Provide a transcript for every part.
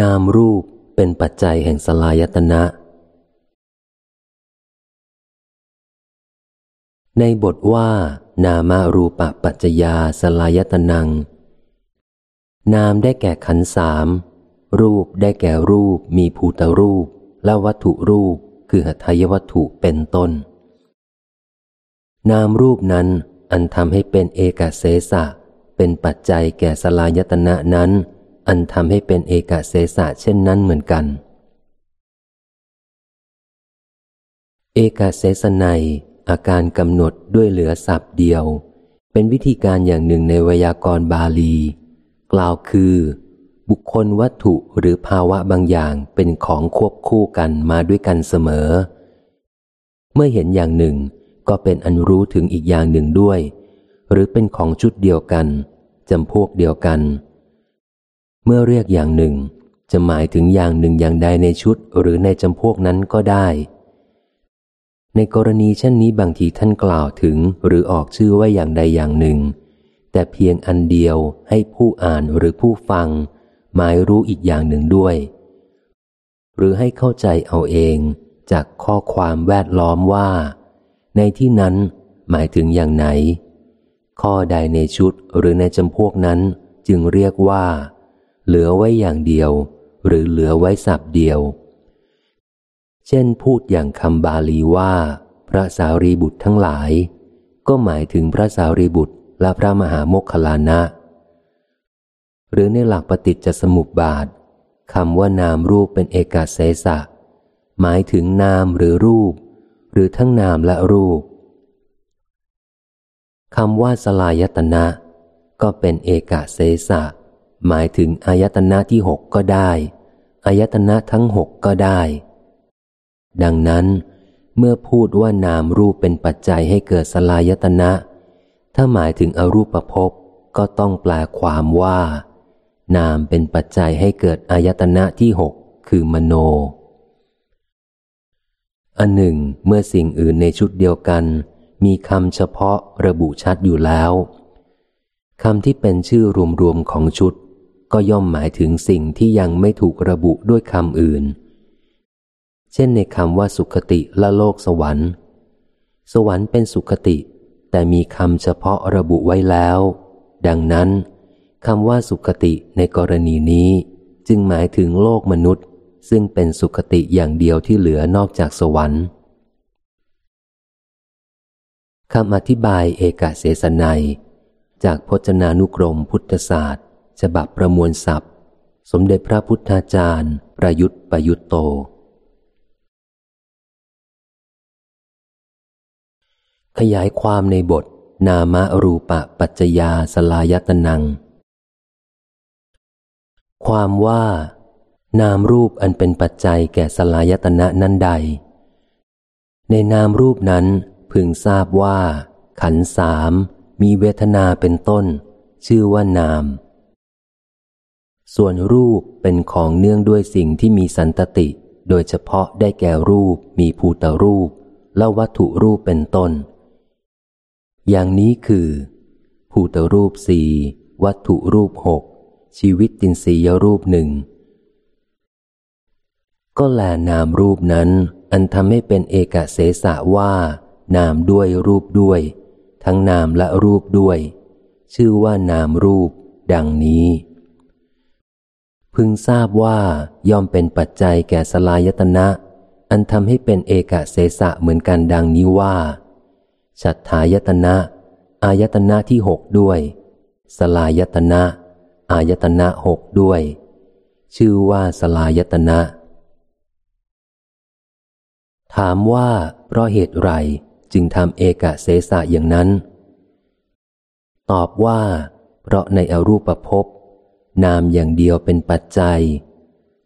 นามรูปเป็นปัจจัยแห่งสลายตนะ ในบทว่า นามารูปปัจจยาสลายตนัง นามได้แก่ขันสาม รูปได้แก่รูปมีภูตรูป และวัตถุรูปคือหัตถยวัตถุเป็นต้น นามรูปนั้นอันทำให้เป็นเอกเสสะ เป็นปัจจัยแก่สลายตนะนั้น อันทำให้เป็นเอกเสสะเช่นนั้นเหมือนกัน เอกเสสนัยอาการกำหนดด้วยเหลือสับเดียว เป็นวิธีการอย่างหนึ่งในวยากรณ์บาลี กล่าวคือ บุคคลวัตถุหรือภาวะบางอย่างเป็นของควบคู่กันมาด้วยกันเสมอ เมื่อเห็นอย่างหนึ่งก็เป็นอันรู้ถึงอีกอย่างหนึ่งด้วย หรือเป็นของชุดเดียวกันจำพวกเดียวกัน เมื่อเรียกอย่างหนึ่ง จะหมายถึงอย่างหนึ่งอย่างใดในชุดหรือในจำพวกนั้นก็ได้ ในกรณีเช่นนี้บางทีท่านกล่าวถึงหรือออกชื่อว่าอย่างใดอย่างหนึ่ง แต่เพียงอันเดียวให้ผู้อ่านหรือผู้ฟัง หมายรู้อีกอย่างหนึ่งด้วย หรือให้เข้าใจเอาเองจากข้อความแวดล้อมว่า ในที่นั้นหมายถึงอย่างไหน ข้อใดในชุดหรือในจำพวกนั้นจึงเรียกว่า เหลือไว้อย่างเดียว หรือเหลือไว้สับเดียว เช่นพูดอย่างคำบาลีว่า พระสารีบุตรทั้งหลาย ก็หมายถึงพระสารีบุตรและพระมหาโมคคลานะ หรือในหลักปฏิจจสมุปบาทคำว่านามรูปเป็นเอกาเสสะ หมายถึงนามหรือรูป หรือทั้งนามและรูปคำว่าสลายตนะ ก็เป็นเอกาเสสะ หมายถึงอายตนะที่หกก็ได้อายตนะทั้งหกก็ได้ ดังนั้น เมื่อพูดว่านามรูปเป็นปัจจัยให้เกิดสลายตนะ ถ้าหมายถึงอรูปภพก็ต้องแปลความว่า นามเป็นปัจจัยให้เกิดอายตนะที่หกคือมโน อันหนึ่ง เมื่อสิ่งอื่นในชุดเดียวกัน มีคำเฉพาะระบุชัดอยู่แล้วคำที่เป็นชื่อรวมๆของชุด ก็ย่อมหมายถึงสิ่งที่ยังไม่ถูกระบุด้วยคำอื่น เช่นในคำว่าสุขติและโลกสวรรค์ สวรรค์เป็นสุขติ แต่มีคำเฉพาะระบุไว้แล้ว ดังนั้นคำว่าสุขติในกรณีนี้จึงหมายถึงโลกมนุษย์ ซึ่งเป็นสุขติอย่างเดียวที่เหลือนอกจากสวรรค์คำอธิบายเอกเสสนัย จากพจนานุกรมพุทธศาสตร์ ฉบับประมวลศัพท์ สมเด็จพระพุทธาจารย์ ประยุทธ์ประยุตโต ขยายความในบท นามรูปะปัจจยาสลายตนัง ความว่า นามรูปอันเป็นปัจจัยแก่สลายตนะนั้นใด ในนามรูปนั้นพึงทราบว่า ขันสามมีเวทนาเป็นต้น ชื่อว่านาม ส่วนรูปเป็นของเนื่องด้วยสิ่งที่มีสันตติ โดยเฉพาะได้แก่รูป มีภูตรูป และวัตถุรูปเป็นต้น อย่างนี้คือ ภูตรูปสี่วัตถุรูปหกชีวิตตินสียรูปหนึ่งก็แลนามรูปนั้น อันทำให้เป็นเอกเสสะว่า นามด้วยรูปด้วย ทั้งนามและรูปด้วย ชื่อว่านามรูป ดังนี้ พึงทราบว่าย่อมเป็นปัจจัยแก่สลายตนะ อันทำให้เป็นเอกเสสะเหมือนกันดังนี้ว่า ฉัตถายตนะ อายตนะที่หกด้วย สลายตนะ อายตนะหกด้วย ชื่อว่าสลายตนะ ถามว่าเพราะเหตุไรจึงทำเอกเสสะอย่างนั้น ตอบว่า เพราะในอรูปภพ นามอย่างเดียวเป็นปัจจัย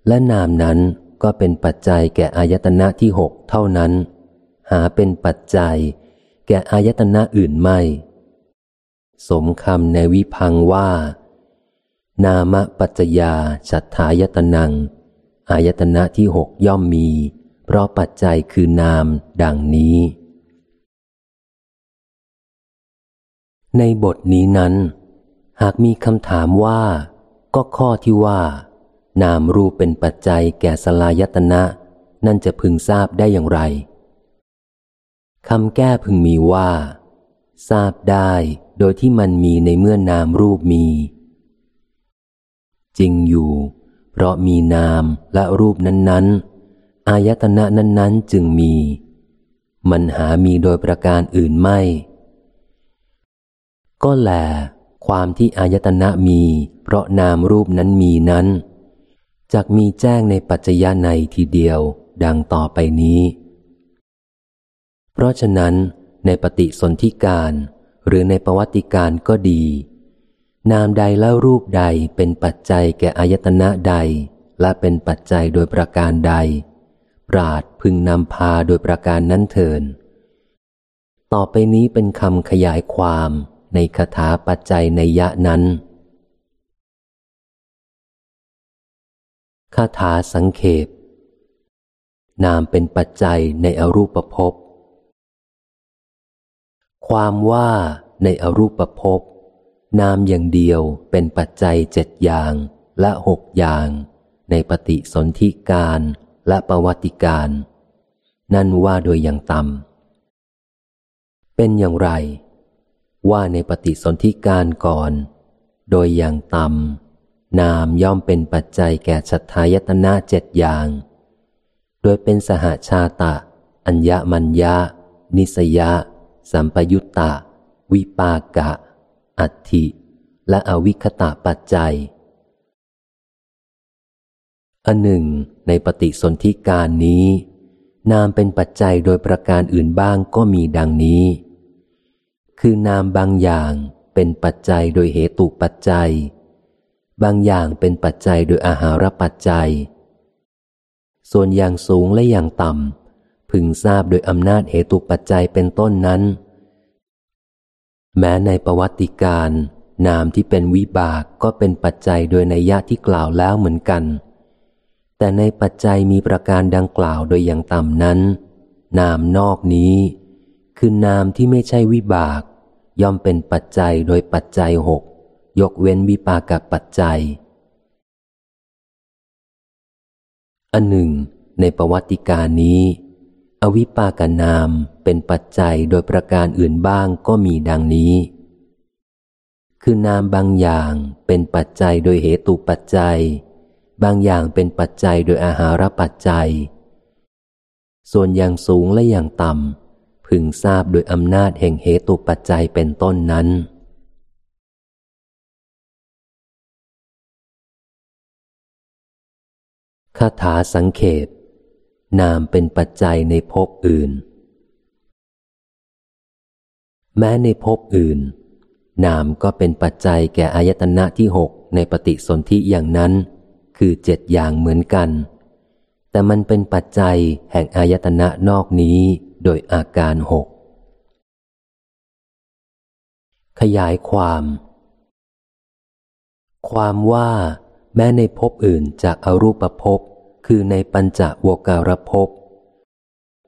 และนามนั้นก็เป็นปัจจัยแก่อายตนะที่หกเท่านั้น หาเป็นปัจจัย แก่อายตนะอื่นไม่ สมคำในวิพังว่า นามปัจจยาฉัตถายตนัง อายตนะที่หกย่อมมี เพราะปัจจัยคือนามดังนี้ ในบทนี้นั้น หากมีคำถามว่า ก็ข้อที่ว่า นามรูปเป็นปัจจัยแก่สลายตนะ นั่นจะพึงทราบได้อย่างไรคำแก้พึงมีว่า ทราบได้โดยที่มันมีในเมื่อนามรูปมี จริงอยู่ เพราะมีนามและรูปนั้นๆ อายตนะนั้นๆ จึงมี มันหามีโดยประการอื่นไม่ ก็แล ความที่อายตนะมี เพราะนามรูปนั้นมีนั้นจักมีแจ้งในปัจจยาในทีเดียว ดังต่อไปนี้ เพราะฉะนั้น ในปฏิสนธิการหรือในประวัติการก็ดี นามใดแล้วรูปใดเป็นปัจจัยแก่อายตนะใด และเป็นปัจจัยโดยประการใด ปราดพึงนำพาโดยประการนั้นเถินต่อไปนี้เป็นคำขยายความ ในคาถาปัจจัยในยะนั้นคาถาสังเขปนามเป็นปัจจัยในอรูปภพ ความว่าในอรูปภพ นามอย่างเดียวเป็นปัจจัยเจ็ดอย่างและหกอย่าง ในปฏิสนธิการและประวัติการ นั่นว่าโดยอย่างต่ำเป็นอย่างไร ว่าในปฏิสนธิการก่อน โดยอย่างต่ำนามย่อมเป็นปัจจัยแก่ชัทายตนะเจ็ดอย่าง โดยเป็นสหาชาตะ อัญญมัญญานิสยะ สัมปยุตตะ วิปากะ อัตถิและอวิคตะปัจจัย อันหนึ่ง ในปฏิสนธิการนี้ นามเป็นปัจจัยโดยประการอื่นบ้างก็มีดังนี้ คือนามบางอย่างเป็นปัจจัยโดยเหตุปัจจัย บางอย่างเป็นปัจจัยโดยอาหารปัจจัย ส่วนอย่างสูงและอย่างต่ำพึงทราบโดยอำนาจเหตุปัจจัยเป็นต้นนั้น แม้ในประวัติการ นามที่เป็นวิบากก็เป็นปัจจัยโดยในยะที่กล่าวแล้วเหมือนกัน แต่ในปัจจัยมีประการดังกล่าวโดยอย่างต่ำนั้น นามนอกนี้ คือนามที่ไม่ใช่วิบาก ย่อมเป็นปัจจัยโดยปัจจัยหกยกเว้นวิปากับปัจจัย อันหนึ่ง ในประวัติการนี้ อวิปากนามเป็นปัจจัยโดยประการอื่นบ้างก็มีดังนี้ คือนามบางอย่างเป็นปัจจัยโดยเหตุปัจจัย บางอย่างเป็นปัจจัยโดยอาหารปัจจัย ส่วนอย่างสูงและอย่างต่ำ พึงทราบโดยอำนาจแห่งเหตุปัจจัยเป็นต้นนั้น คาถาสังเขปนามเป็นปัจจัยในภพอื่น แม้ในภพอื่น นามก็เป็นปัจจัยแก่อายตนะที่หกในปฏิสนธิอย่างนั้น คือเจ็ดอย่างเหมือนกัน แต่มันเป็นปัจจัยแห่งอายตนะนอกนี้ โดยอาการหก ขยายความ ความว่าแม้ในภพอื่นจากอารูปภพคือในปัญจโวการภพ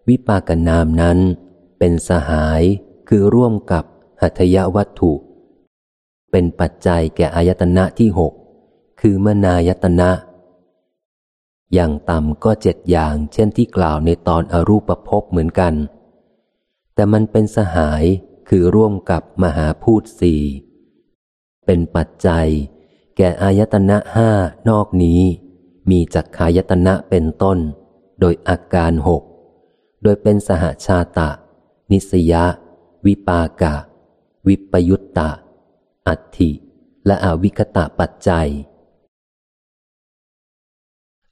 วิปากนามนั้นเป็นสหายคือร่วมกับหัตยวัตถุ เป็นปัจจัยแก่อายตนะที่หกคือมนายตนะ อย่างต่ำก็เจ็ดอย่างเช่นที่กล่าวในตอนอรูปภพเหมือนกัน แต่มันเป็นสหายคือร่วมกับมหาพูดสี่เป็นปัจจัย แก่อายตนะห้านอกนี้ มีจักขายตนะเป็นต้น โดยอาการหกโดยเป็นสหชาตะ นิสยะ วิปากะ วิปยุตตะ อัตถิ และอวิคตะปัจจัย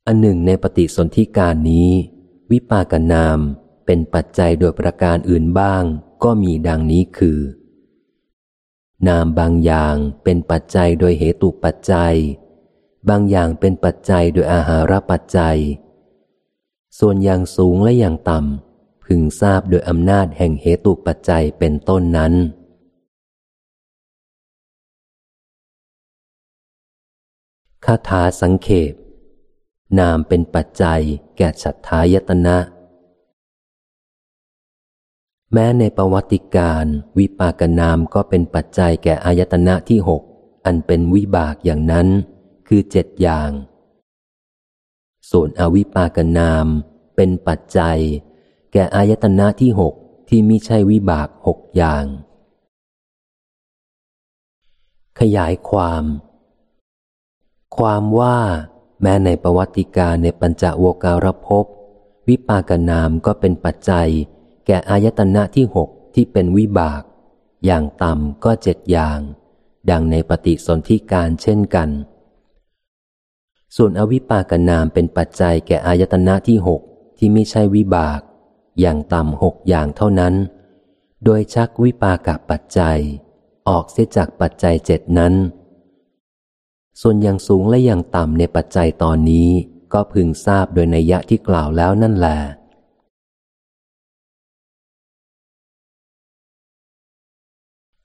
อันหนึ่งในปฏิสนธิการนี้ วิปากนาม เป็นปัจจัยโดยประการอื่นบ้าง ก็มีดังนี้คือ นามบางอย่างเป็นปัจจัยโดยเหตุปัจจัย บางอย่างเป็นปัจจัยโดยอาหารปัจจัย ส่วนอย่างสูงและอย่างต่ำพึงทราบโดยอำนาจแห่งเหตุปัจจัยเป็นต้นนั้นคาถาสังเขปนามเป็นปัจจัยแก่ฉัตทายตนะ แม้ในประวัติการวิปากนามก็เป็นปัจจัยแก่อายตนะที่หกอันเป็นวิบากอย่างนั้น คือเจ็ดอย่าง ส่วนอวิปากนามเป็นปัจจัย แก่อายตนะที่หกที่มิใช่วิบากหกอย่าง ขยายความ ความว่า แม้ในประวัติการในปัญจโวการภพวิปากนามก็เป็นปัจจัย แก่อายตนะที่หกที่เป็นวิบาก อย่างต่ำก็เจ็ดอย่าง ดังในปฏิสนธิการเช่นกัน ส่วนอวิปากนามเป็นปัจจัยแก่อายตนะที่หกที่ไม่ใช่วิบาก อย่างต่ำหกอย่างเท่านั้น โดยชักวิปากปัจจัย ออกเสียจากปัจจัยเจ็ดนั้น ส่วนอย่างสูงและอย่างต่ำในปัจจัยตอนนี้ก็พึงทราบโดยในยะที่กล่าวแล้วนั่นแหละ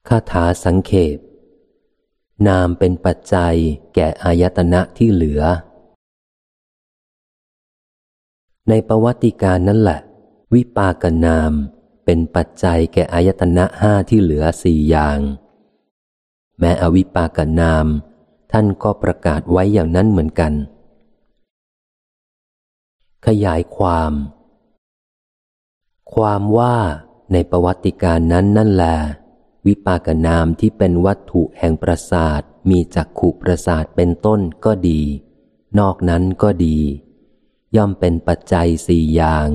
คาถาสังเขปนามเป็นปัจจัยแก่อายตนะที่เหลือ ในประวัติการนั่นแหละ วิปากนามเป็นปัจจัยแก่อายตนะห้าที่เหลือสี่อย่าง แม้อวิปากนาม ท่านก็ประกาศไว้อย่างนั้นเหมือนกัน ขยายความ ความว่าในประวัติการนั้นนั่นแหละ วิปากนามที่เป็นวัตถุแห่งประสาทมีจักขุประสาทเป็นต้นก็ดี นอกนั้นก็ดี ย่อมเป็นปัจจัยสี่อย่าง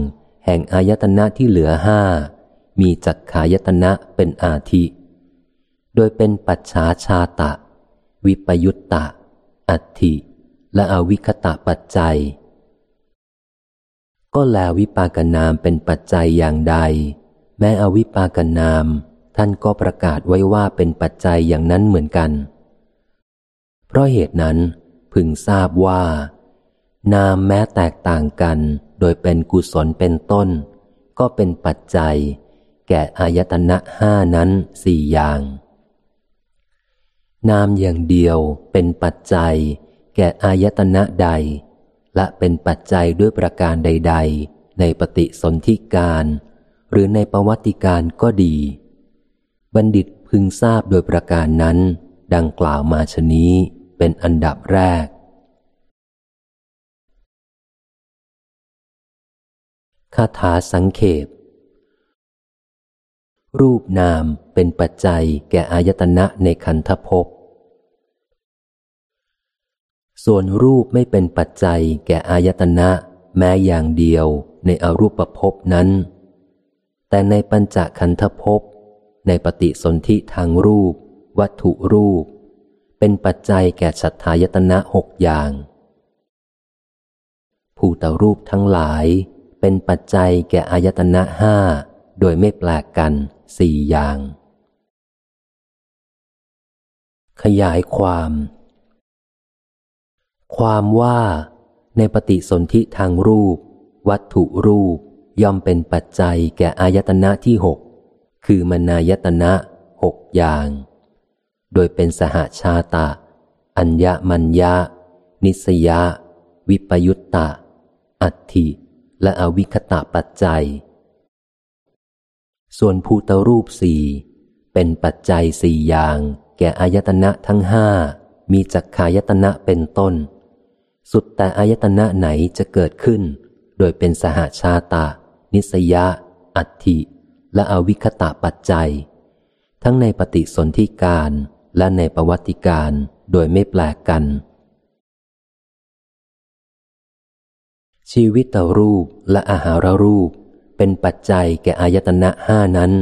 แห่งอายตนะที่เหลือห้ามีจักขายตนะเป็นอาทิ โดยเป็นปัจฉาชาตะ วิปยุตตะ อัตถิและอวิคตะปัจจัย ก็แลวิปากนามเป็นปัจจัยอย่างใด แม้อวิปากนาม ท่านก็ประกาศไว้ว่าเป็นปัจจัยอย่างนั้นเหมือนกัน เพราะเหตุนั้นพึงทราบว่า นามแม้แตกต่างกันโดยเป็นกุศลเป็นต้น ก็เป็นปัจจัย แก่อายตนะห้านั้นสี่อย่าง นามอย่างเดียวเป็นปัจจัย แก่อายตนะใด และเป็นปัจจัยด้วยประการใด ๆ ในปฏิสนธิการ หรือในประวัติการก็ดี บัณฑิตพึงทราบโดยประการนั้น ดังกล่าวมาชนี้เป็นอันดับแรก คาถาสังเขป รูปนามเป็นปัจจัยแก่อายตนะในคันธภพ ส่วนรูปไม่เป็นปัจจัยแก่อายตนะแม้อย่างเดียวในอรูปภพนั้น แต่ในปัญจขันธภพ ในปฏิสนธิทางรูป วัตถุรูป เป็นปัจจัยแก่ฉัตทายตนะหกอย่าง ภูตรูปทั้งหลายเป็นปัจจัยแก่อายตนะห้าโดยไม่แปลกกันสี่อย่าง ขยายความ ความว่าในปฏิสนธิทางรูป วัตถุรูปย่อมเป็นปัจจัยแก่อายตนะที่หก คือมนายตนะหกอย่าง โดยเป็นสหาชาตะ อัญญมัญญะ นิสยะ วิปยุตตะ อัตถิ และอวิคตะปัจจัย ส่วนภูตรูปสี่เป็นปัจจัยสี่อย่าง แก่อายตนะทั้งห้ามีจักขายตนะเป็นต้น สุดแต่อายตนะไหนจะเกิดขึ้น โดยเป็นสหาชาตานิสยะ อัตถิ และอวิคตะปัจจัย ทั้งในปฏิสนธิการและในประวัติการโดยไม่แปลกกัน ชีวิตรูปและอาหารรูป เป็นปัจจัยแก่อายตนะห้านั้น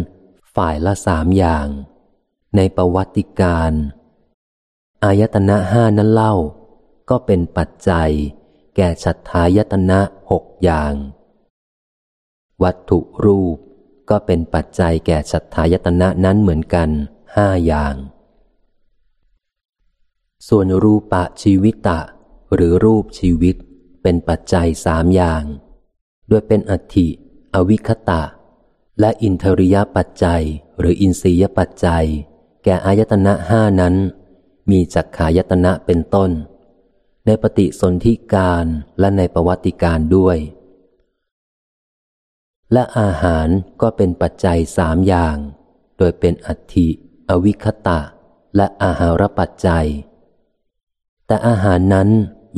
ฝ่ายละสามอย่าง ในประวัติการอายตนะห้านั้นเล่า ก็เป็นปัจจัย แก่ฉัตทายตนะหกอย่าง วัตถุรูป ก็เป็นปัจจัยแก่ฉัตทายตนะนั้นเหมือนกันห้าอย่าง ส่วนรูปะชีวิตะ หรือรูปชีวิต เป็นปัจจัยสามอย่างโดยเป็นอัติอวิคตะ และอินทริยปัจจัย หรืออินทรียปัจจัย แก่อายตนะห้านั้น มีจักขายตนะเป็นต้น ในปฏิสนธิการและในประวัติการด้วย และอาหารก็เป็นปัจจัยสามอย่าง โดยเป็นอัติอวิคตะ และอาหารปัจจัย แต่อาหารนั้น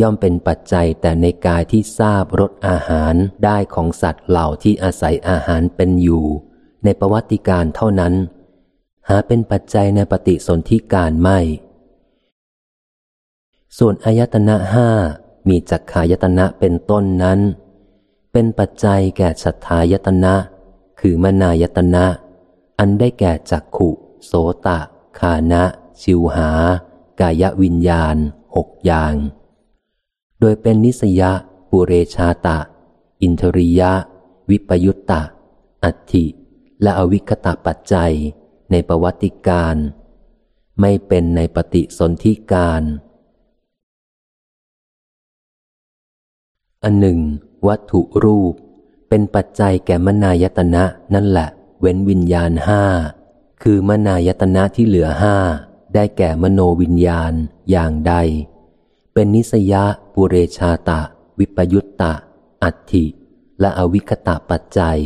ย่อมเป็นปัจจัยแต่ในกายที่ทราบรสอาหารได้ของสัตว์เหล่าที่อาศัยอาหารเป็นอยู่ ในประวัติการเท่านั้น หาเป็นปัจจัยในปฏิสนธิการไม่ ส่วนอายตนะห้ามีจักขายตนะเป็นต้นนั้น เป็นปัจจัยแก่ฉัตายตนะ คือมนายตนะ อันได้แก่จักขุ โสตะคานะ ชิวหา กายวิญญาณหกอย่าง โดยเป็นนิสยะปุเรชาตะ อินทริยะ วิปยุตตะ อัตถิ และอวิคตะปัจจัยในประวัติการ ไม่เป็นในปฏิสนธิการ อันหนึ่ง วัตถุรูป เป็นปัจจัยแก่มนายตนะนั่นแหละ เว้นวิญญาณห้าคือมนายตนะที่เหลือห้าได้แก่มโนวิญญาณอย่างใด เป็นนิสยะปุเรชาตะ วิปยุตตะ อัตถิ และอวิคตะปัจจัย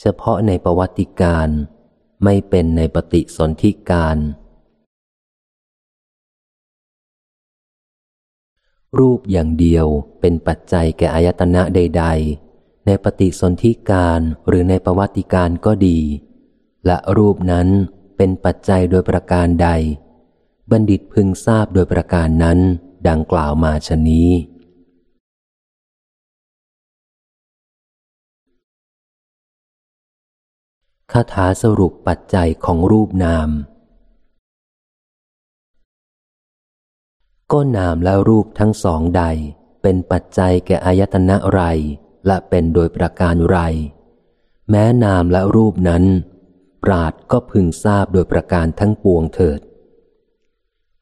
เฉพาะในประวัติการ ไม่เป็นในปฏิสนธิการ รูปอย่างเดียวเป็นปัจจัยแก่อายตนะใด ๆ ในปฏิสนธิการหรือในประวัติการก็ดี และรูปนั้นเป็นปัจจัยโดยประการใด บัณฑิตพึงทราบโดยประการนั้น ดังกล่าวมาชนี้ คาถาสรุปปัจจัยของรูปนาม ก็นามและรูปทั้งสองใด เป็นปัจจัยแก่อายตนะไรและเป็นโดยประการไร แม้นามและรูปนั้น ปราดก็พึงทราบโดยประการทั้งปวงเถิด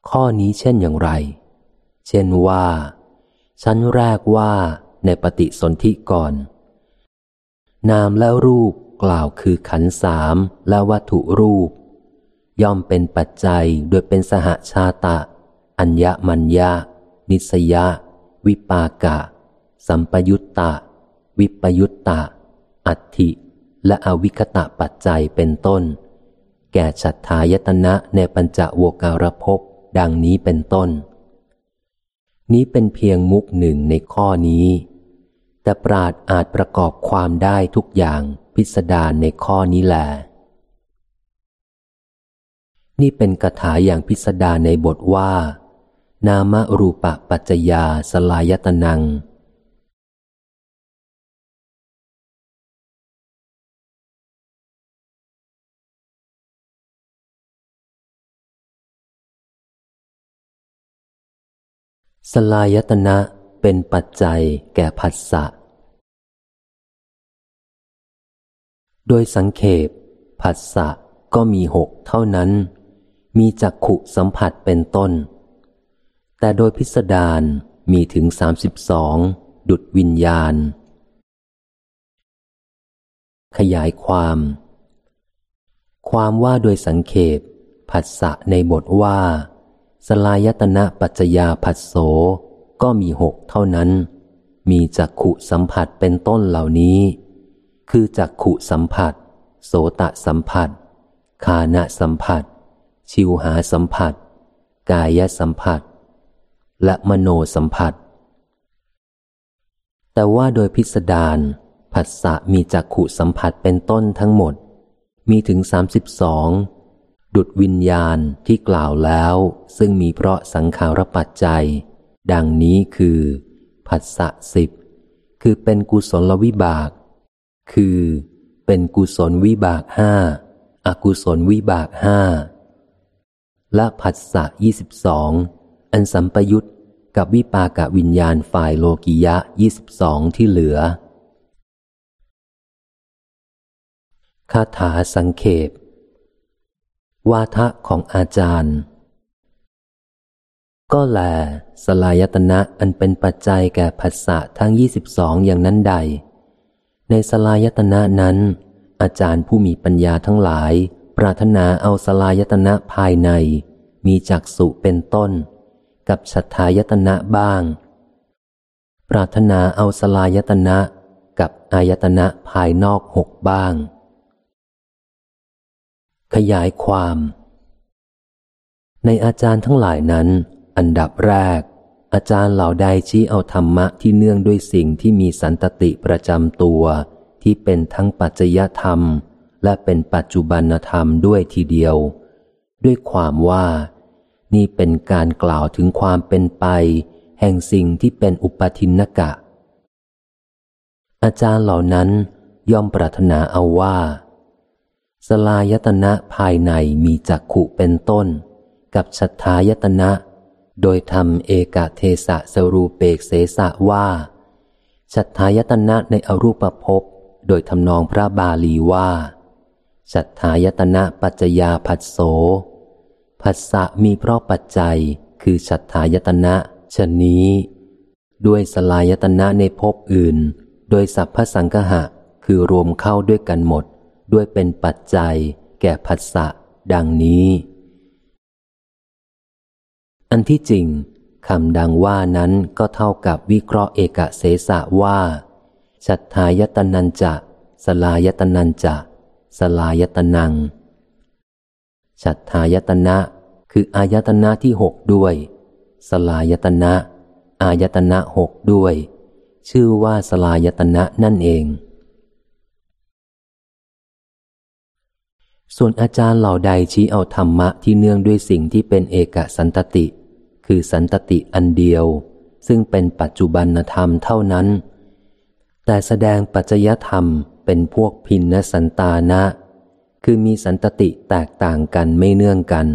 ข้อนี้เช่นอย่างไร เช่นว่า ชั้นแรกว่าในปฏิสนธิก่อน นามและรูปกล่าวคือขันสามและวัตถุรูป ย่อมเป็นปัจจัยโดยเป็นสหชาตะ อัญญมัญญา นิสยะ วิปากะ สัมปยุตตะ วิปยุตตะ อัตถิ และอวิคตะปัจจัยเป็นต้น แก่ฉัตทายตนะในปัญจโวการภพดังนี้เป็นต้น นี้เป็นเพียงมุกหนึ่งในข้อนี้ แต่ปราดอาจประกอบความได้ทุกอย่างพิสดารในข้อนี้แหละนี่เป็นคาถาอย่างพิสดารในบทว่า นามรูปะปัจจยาสลายตนัง สลายตนะเป็นปัจจัยแก่ผัสสะ โดยสังเขปผัสสะก็มีหกเท่านั้น มีจักขุสัมผัสเป็นต้น แต่โดยพิสดารมีถึงสามสิบสองดุดวิญญาณ ขยายความ ความว่าโดยสังเขปผัสสะในบทว่า สลายตนะปัจจยาผัสโสก็มีหกเท่านั้น มีจักขุสัมผัสเป็นต้นเหล่านี้ คือจักขุสัมผัส โสตะสัมผัส คานะสัมผัส ชิวหาสัมผัส กายสัมผัส และมโนสัมผัส แต่ว่าโดยพิสดารผัสสะมีจักขุสัมผัสเป็นต้นทั้งหมด มีถึงสามสิบสองดุดวิญญาณที่กล่าวแล้ว ซึ่งมีเพราะสังขารปัจจัย ดังนี้คือ ผัสสะสิบคือเป็นกุศลวิบาก คือ เป็นกุศลวิบากห้าอากุศลวิบากห้าและผัสสะยี่สิบสอง อันสัมปยุตกับวิปากวิญญาณฝ่ายโลกิยะยี่สิบสองที่เหลือ คาถาสังเขปวาทะของอาจารย์ ก็แลสลายตนะอันเป็นปัจจัยแก่ผัสสะทั้งยี่สิบสองอย่างนั้นใด ในสลายตนะนั้น อาจารย์ผู้มีปัญญาทั้งหลาย ปรารถนาเอาสลายตนะภายใน มีจักสุเป็นต้น กับฉัตทายตนะบ้าง ปรารถนาเอาสลายตนะกับอายตนะภายนอกหกบ้าง ขยายความ ในอาจารย์ทั้งหลายนั้น อันดับแรก อาจารย์เหล่าใดชี้เอาธรรมะที่เนื่องด้วยสิ่งที่มีสันตติประจำตัว ที่เป็นทั้งปัจจยธรรม และเป็นปัจจุบันธรรมด้วยทีเดียว ด้วยความว่า นี่เป็นการกล่าวถึงความเป็นไป แห่งสิ่งที่เป็นอุปทินกะ อาจารย์เหล่านั้นย่อมปรารถนาเอาว่า สลายตนะภายในมีจักขุเป็นต้น กับชัทายตนะ โดยทำเอกเทสะสรูเปกเสสะว่าชัทธายตนะในอรูปภพโดยทำนองพระบาลีว่าชัทธายตนะปัจจยาผัสโส ผัสสะมีเพราะปัจจัยคือชัทธายตนะชนนี้ ด้วยสลายตนะในภพอื่น โดยสัพพสังคหะคือรวมเข้าด้วยกันหมด ด้วยเป็นปัจจัย แก่ผัสสะดังนี้ อันที่จริงคำดังว่านั้นก็เท่ากับวิเคราะห์เอกเสสะว่าชัทธายตนันจะ สลายตนันจะ สลายตนัง ชัทายตนะ คืออายตนะที่หกด้วย สลายตนะ อายตนะหกด้วย ชื่อว่าสลายตนะนั่นเอง ส่วนอาจารย์เหล่าใดชี้เอาธรรมะที่เนื่องด้วยสิ่งที่เป็นเอกสันตติ คือสันตติอันเดียว ซึ่งเป็นปัจจุบันธรรมเท่านั้น แต่แสดงปัจจยธรรมเป็นพวกพินนสันตานะ คือมีสันตติแตกต่างกันไม่เนื่องกัน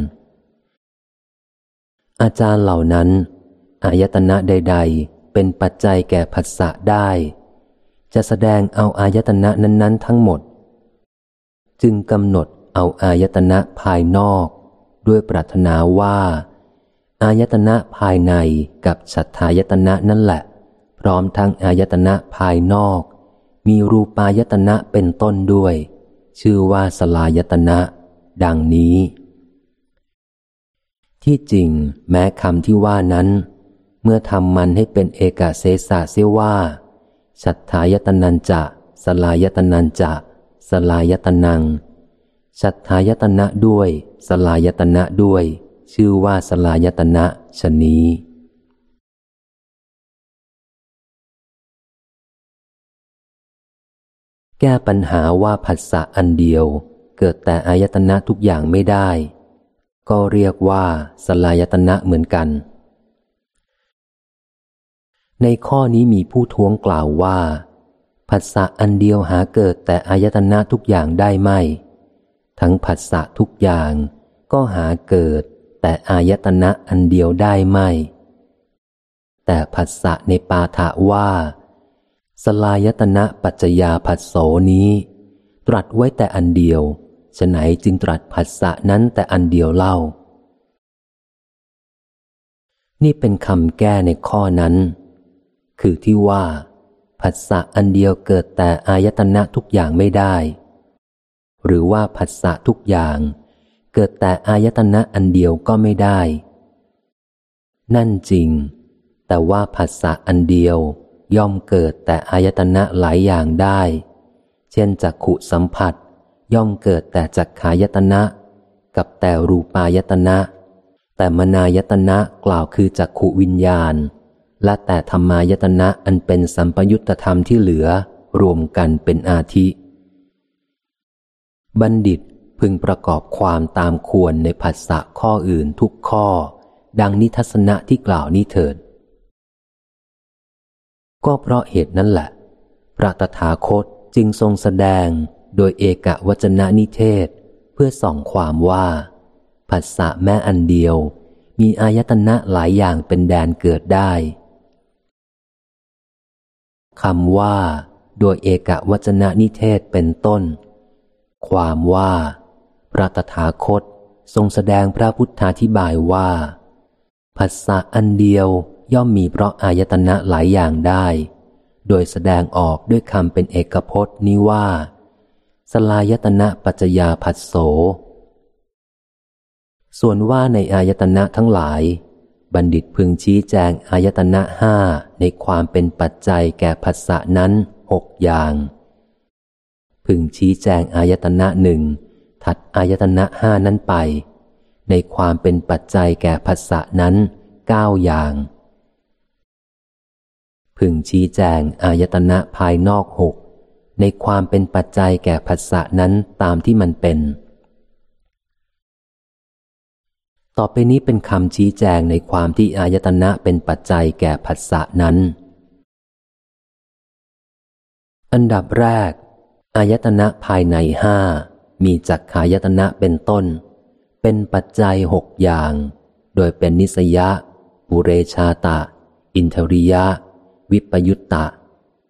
อาจารย์เหล่านั้น อายตนะใด ๆ เป็นปัจจัยแก่ผัสสะได้ จะแสดงเอาอายตนะนั้น ๆ ทั้งหมด จึงกำหนดเอาอายตนะภายนอก ด้วยปรารถนาว่า อายตนะภายในกับฉัตทายตนะนั่นแหละ พร้อมทั้งอายตนะภายนอก มีรูปายตนะเป็นต้นด้วย ชื่อว่าสลายตนะ ดังนี้ ที่จริงแม้คำที่ว่านั้น เมื่อทำมันให้เป็นเอกเสสะเสียว่าฉัตทายตนันจะ สลายตนันจะ สลายตนังฉัตทายตนะด้วย สลายตนะด้วย ชื่อว่าสลายตนะชนี้ แก้ปัญหาว่าผัสสะอันเดียว เกิดแต่อายตนะทุกอย่างไม่ได้ ก็เรียกว่าสลายตนะเหมือนกัน ในข้อนี้มีผู้ท้วงกล่าวว่าผัสสะอันเดียวหาเกิดแต่อายตนะทุกอย่างได้ไหมทั้งผัสสะทุกอย่าง ก็หาเกิด แต่อายตนะอันเดียวได้ไม่ แต่ผัสสะในปาฐะว่า สลายตนะปัจจยาผัสโสนี้ ตรัสไว้แต่อันเดียวฉไหนจึงตรัสผัสสะนั้นแต่อันเดียวเล่า นี่เป็นคำแก้ในข้อนั้น คือที่ว่า ผัสสะอันเดียวเกิดแต่อายตนะทุกอย่างไม่ได้ หรือว่าผัสสะทุกอย่าง เกิดแต่อายตนะอันเดียวก็ไม่ได้ นั่นจริง แต่ว่าผัสสะอันเดียว ย่อมเกิดแต่อายตนะหลายอย่างได้ เช่นจักขุสัมผัส ย่อมเกิดแต่จักขายตนะ กับแต่รูปายตนะ แต่มนายตนะกล่าวคือจักขุวิญญาณ และแต่ธรรมายตนะอันเป็นสัมปยุตธรรมที่เหลือรวมกันเป็นอาทิ บัณฑิตพึงประกอบความตามควรในภาษะข้ออื่นทุกข้อ ดังนิทัศนะที่กล่าวนี้เถิด ก็เพราะเหตุนั้นแหละ พระตถาคตจึงทรงแสดงโดยเอกวจนะนิเทศ เพื่อส่องความว่าภาษะแม้อันเดียว มีอายตนะหลายอย่างเป็นแดนเกิดได้คำว่า โดยเอกวจนะนิเทศเป็นต้น ความว่า พระตถาคตทรงแสดงพระพุทธาธิบายว่าภาษาอันเดียว ย่อมมีเพราะอายตนะหลายอย่างได้ โดยแสดงออกด้วยคำเป็นเอกพจน์นี้ว่า สลายตนะปัจจยาผัสโส ส่วนว่าในอายตนะทั้งหลาย บัณฑิตพึงชี้แจงอายตนะห้าในความเป็นปัจจัยแก่ผัสสะนั้นหกอย่าง พึงชี้แจงอายตนะหนึ่งถัดอายตนะห้านั้นไป ในความเป็นปัจจัยแก่ภาษะนั้นเก้าอย่าง พึงชี้แจงอายตนะภายนอกหกในความเป็นปัจจัยแก่ผัสสะนั้นตามที่มันเป็น ต่อไปนี้เป็นคำชี้แจงในความที่อายตนะเป็นปัจจัยแก่ผัสสะนั้น อันดับแรก อายตนะภายในห้ามีจักขายตนะเป็นต้น เป็นปัจจัยหกอย่าง โดยเป็นนิสยะ ปุเรชาตะ อินทริยะ วิปยุตตะ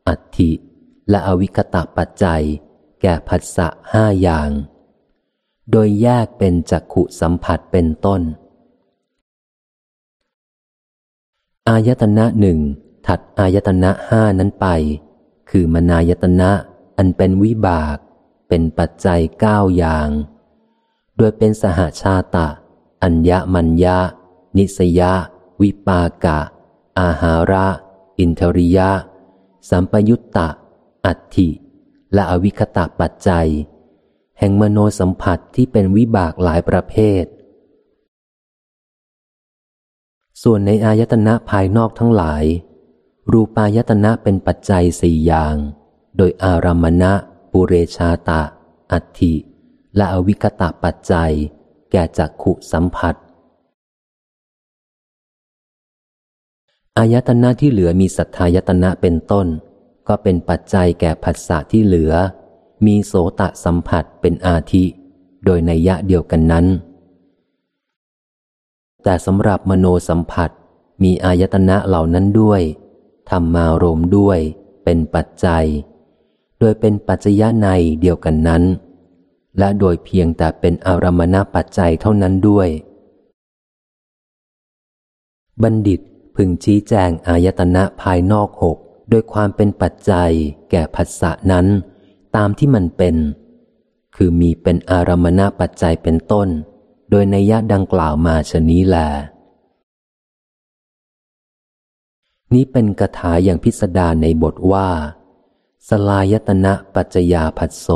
อัตถิ และอวิคตะปัจจัย แก่ผัสสะห้าอย่าง โดยแยกเป็นจักขุสัมผัสเป็นต้น อายตนะหนึ่งถัดอายตนะห้านั้นไป คือมนายตนะอันเป็นวิบาก เป็นปัจจัยเก้าอย่าง โดยเป็นสหาชาตะ อัญญมัญญะนิสยะวิปากะ อาหาระ อินทริยะ สัมปยุตตะ อัตถิ และอวิคตะปัจจัย แห่งมโนสัมผัสที่เป็นวิบากหลายประเภท ส่วนในอายตนะภายนอกทั้งหลาย รูปายตนะเป็นปัจจัยสี่อย่าง โดยอารามณะ ปุเรชาตะ อัตถิ และอวิคตะปัจจัย แก่จักขุสัมผัส อายตนะที่เหลือมีสัทธายตนะเป็นต้น ก็เป็นปัจจัยแก่ผัสสะที่เหลือ มีโสตะสัมผัสเป็นอาทิ โดยในยะเดียวกันนั้น แต่สำหรับมโนสัมผัสมีอายตนะเหล่านั้นด้วยธรรมารมด้วย เป็นปัจจัย โดยเป็นปัจจยะในเดียวกันนั้น และโดยเพียงแต่เป็นอารมณปัจจัยเท่านั้นด้วย บัณฑิต พึงชี้แจงอายตนะภายนอกหกโดยความเป็นปัจจัย แก่ผัสสะนั้น ตามที่มันเป็น คือมีเป็นอารมณปัจจัยเป็นต้น โดยในยะดังกล่าวมาชนี้แล นี้เป็นกถาอย่างพิสดารในบทว่า สลายตนะปัจจยาผัสโส